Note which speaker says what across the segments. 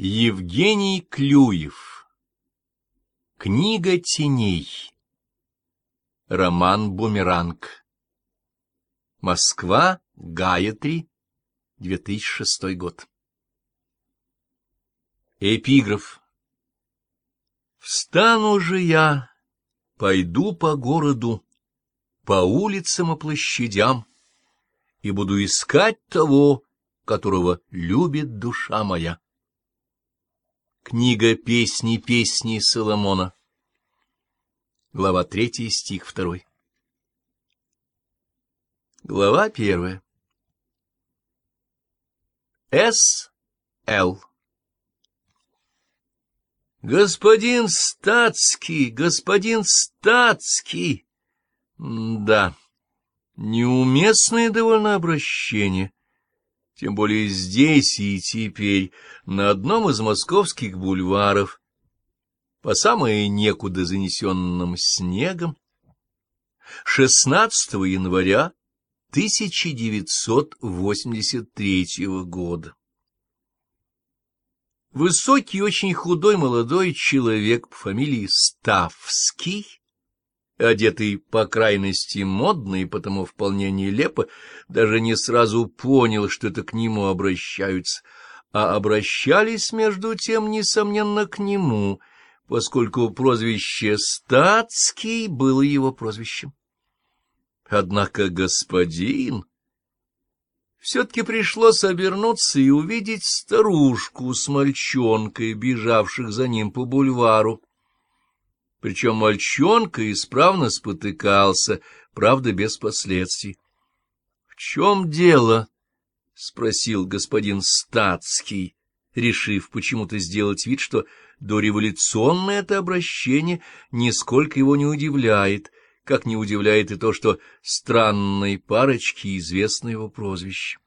Speaker 1: Евгений Клюев. Книга теней. Роман «Бумеранг» Москва, Гаятри, 2006 год. Эпиграф. Встану же я, пойду по городу, по улицам и площадям, и буду искать того, которого любит душа моя. Книга «Песни песни Соломона». Глава третья, стих второй. Глава первая. С. Л. Господин Стацкий, господин Стацкий! Да, неуместное довольно обращение тем более здесь и теперь, на одном из московских бульваров, по самое некуда занесенным снегом, 16 января 1983 года. Высокий, очень худой молодой человек по фамилии Ставский одетый по крайности модно и потому вполне нелепо, даже не сразу понял, что это к нему обращаются, а обращались, между тем, несомненно, к нему, поскольку прозвище «Статский» было его прозвищем. Однако господин... Все-таки пришлось обернуться и увидеть старушку с мальчонкой, бежавших за ним по бульвару. Причем мальчонка исправно спотыкался, правда, без последствий. — В чем дело? — спросил господин Стацкий, решив почему-то сделать вид, что дореволюционное это обращение нисколько его не удивляет, как не удивляет и то, что странной парочке известно его прозвище.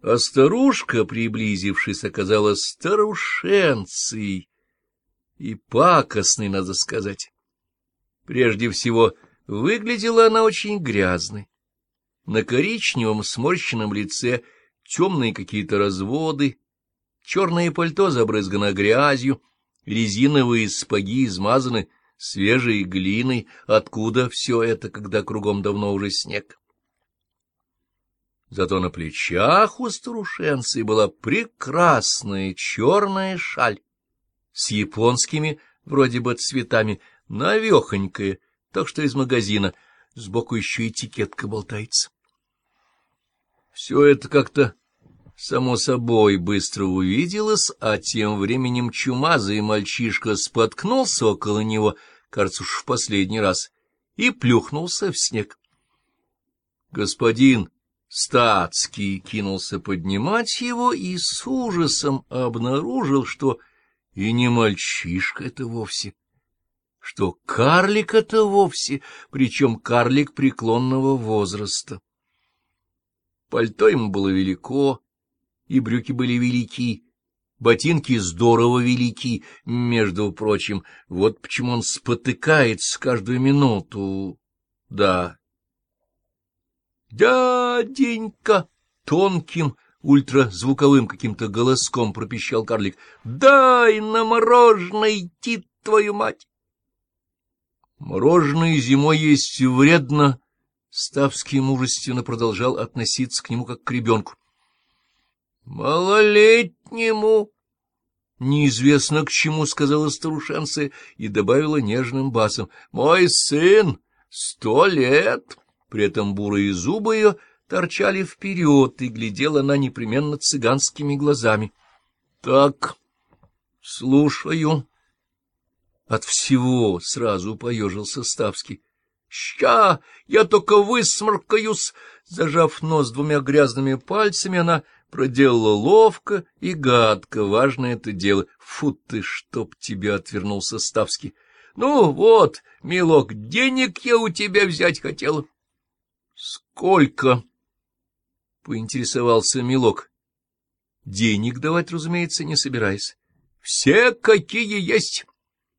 Speaker 1: А старушка, приблизившись, оказалась старушенцей, и пакостной, надо сказать. Прежде всего, выглядела она очень грязной. На коричневом сморщенном лице темные какие-то разводы, черное пальто забрызгано грязью, резиновые спаги измазаны свежей глиной. Откуда все это, когда кругом давно уже снег? Зато на плечах у старушенцы была прекрасная черная шаль с японскими вроде бы цветами, навехонькая, так что из магазина, сбоку еще этикетка болтается. Все это как-то само собой быстро увиделось, а тем временем чумазый мальчишка споткнулся около него, кажется, уж в последний раз, и плюхнулся в снег. Господин Стацкий кинулся поднимать его и с ужасом обнаружил, что и не мальчишка это вовсе, что карлик это вовсе, причем карлик преклонного возраста. Пальто ему было велико, и брюки были велики, ботинки здорово велики, между прочим, вот почему он спотыкается каждую минуту. Да. «Дяденька!» Тонким, ультразвуковым каким-то голоском пропищал карлик. — Дай на мороженое идти, твою мать! Мороженое зимой есть вредно. Ставский мужественно продолжал относиться к нему как к ребенку. — Малолетнему! Неизвестно к чему, — сказала старушенция и добавила нежным басом. — Мой сын сто лет! При этом бурые зубы ее торчали вперед, и глядела она непременно цыганскими глазами. — Так, слушаю. От всего сразу поежился Ставский. — Ща, я только высморкаюсь! Зажав нос двумя грязными пальцами, она проделала ловко и гадко. Важно это дело. Фу ты, чтоб тебя отвернулся Ставский. — Ну вот, милок, денег я у тебя взять хотела. — Сколько? — поинтересовался Милок. Денег давать, разумеется, не собираясь. — Все, какие есть.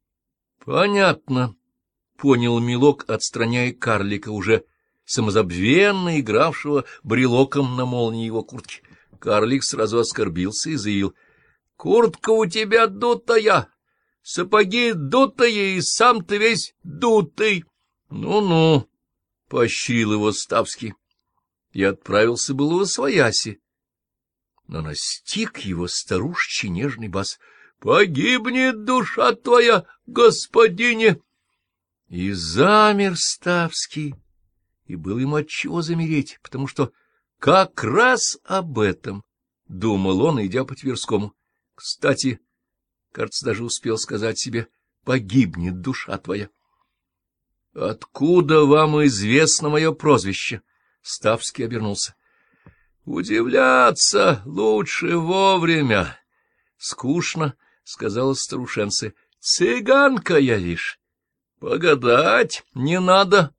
Speaker 1: — Понятно, — понял Милок, отстраняя карлика, уже самозабвенно игравшего брелоком на молнии его куртки. Карлик сразу оскорбился и заявил. Куртка у тебя дутая, сапоги дутые, и сам ты весь дутый. Ну-ну, — поощрил его Ставский, и отправился было в свояси. Но настиг его старушечий нежный бас. — Погибнет душа твоя, господине! И замер Ставский, и был ему отчего замереть, потому что как раз об этом думал он, идя по Тверскому. Кстати, кажется, даже успел сказать себе, погибнет душа твоя. — Откуда вам известно мое прозвище? Ставский обернулся. — Удивляться лучше вовремя. — Скучно, — сказала старушенция. — Цыганка я лишь. — Погадать не надо.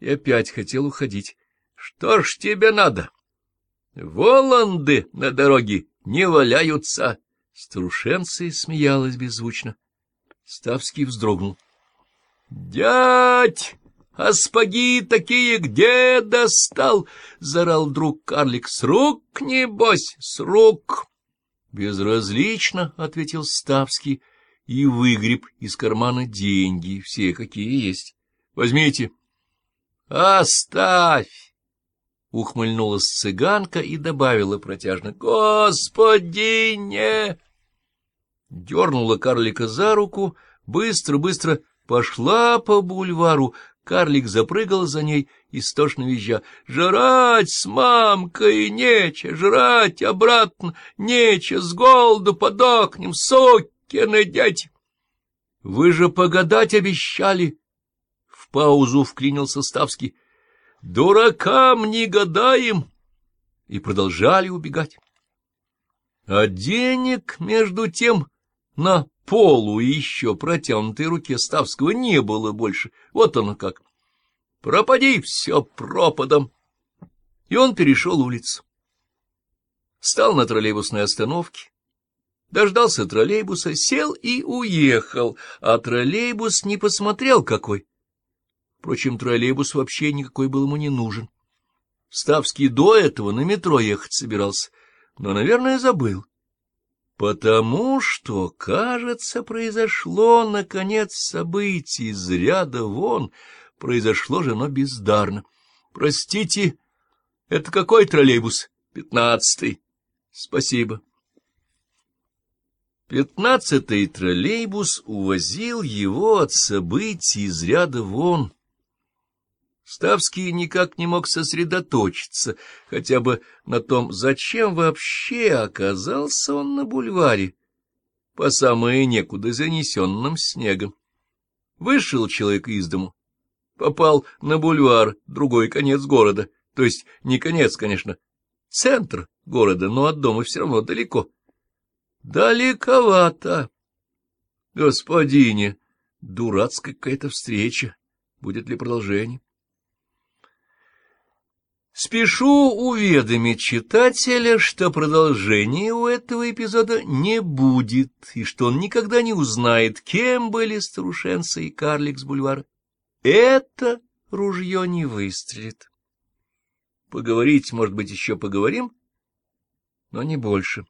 Speaker 1: И опять хотел уходить. — Что ж тебе надо? — Воланды на дороге не валяются. Старушенция смеялась беззвучно. Ставский вздрогнул. — Дядь! А спаги такие где достал? — зарал друг карлик. — С рук, небось, с рук! — Безразлично, — ответил Ставский и выгреб из кармана деньги, все какие есть. — Возьмите. — Оставь! Ухмыльнулась цыганка и добавила протяжно. — Господи, не! Дернула карлика за руку, быстро-быстро пошла по бульвару. Карлик запрыгал за ней, истошно визжа. — Жрать с мамкой нече, жрать обратно нече, с голоду подохнем, сокины дети! — Вы же погадать обещали! В паузу вклинился Ставский. — Дуракам не гадаем! И продолжали убегать. А денег, между тем, на полу и еще протянутой руке Ставского не было больше. Вот оно как. Пропади все пропадом. И он перешел улицу. Стал на троллейбусной остановке, дождался троллейбуса, сел и уехал, а троллейбус не посмотрел какой. Впрочем, троллейбус вообще никакой был ему не нужен. Ставский до этого на метро ехать собирался, но, наверное, забыл. Потому что, кажется, произошло, наконец, событие из ряда вон, произошло же оно бездарно. Простите, это какой троллейбус? Пятнадцатый. Спасибо. Пятнадцатый троллейбус увозил его от событий из ряда вон. Ставский никак не мог сосредоточиться хотя бы на том, зачем вообще оказался он на бульваре, по самое некуда занесенным снегом. Вышел человек из дому, попал на бульвар, другой конец города, то есть не конец, конечно, центр города, но от дома все равно далеко. Далековато. Господине, дурацкая какая-то встреча. Будет ли продолжение? Спешу уведомить читателя, что продолжения у этого эпизода не будет, и что он никогда не узнает, кем были старушенцы и карлик с бульвара. Это ружье не выстрелит. Поговорить, может быть, еще поговорим, но не больше.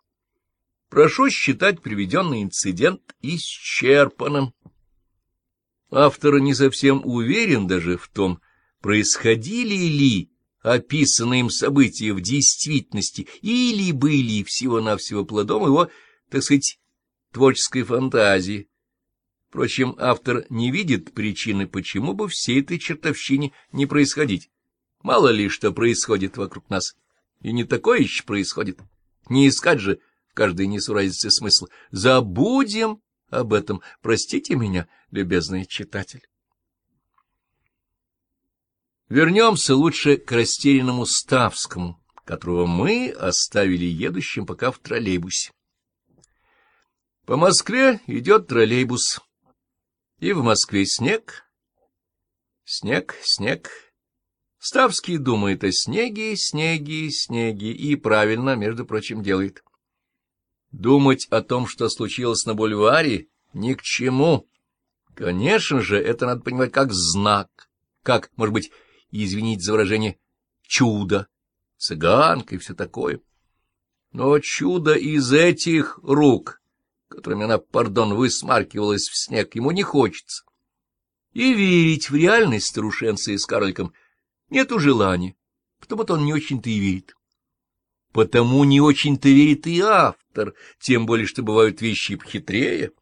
Speaker 1: Прошу считать приведенный инцидент исчерпанным. Автор не совсем уверен даже в том, происходили ли описанные им события в действительности или были всего-навсего плодом его, так сказать, творческой фантазии. Впрочем, автор не видит причины, почему бы всей этой чертовщине не происходить. Мало ли что происходит вокруг нас. И не такое еще происходит. Не искать же в каждой несуразице смысл. Забудем об этом. Простите меня, любезный читатель. Вернемся лучше к растерянному Ставскому, которого мы оставили едущим пока в троллейбусе. По Москве идет троллейбус, и в Москве снег, снег, снег. Ставский думает о снеге, снеге, снеге, и правильно, между прочим, делает. Думать о том, что случилось на бульваре, ни к чему. Конечно же, это надо понимать как знак, как, может быть, извините за выражение, чудо, цыганка и все такое. Но чудо из этих рук которыми она, пардон, высмаркивалась в снег, ему не хочется. И верить в реальность старушенца и с карликом нету желания, потому-то он не очень-то и верит. Потому не очень-то верит и автор, тем более, что бывают вещи похитрее —